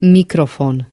mikrofon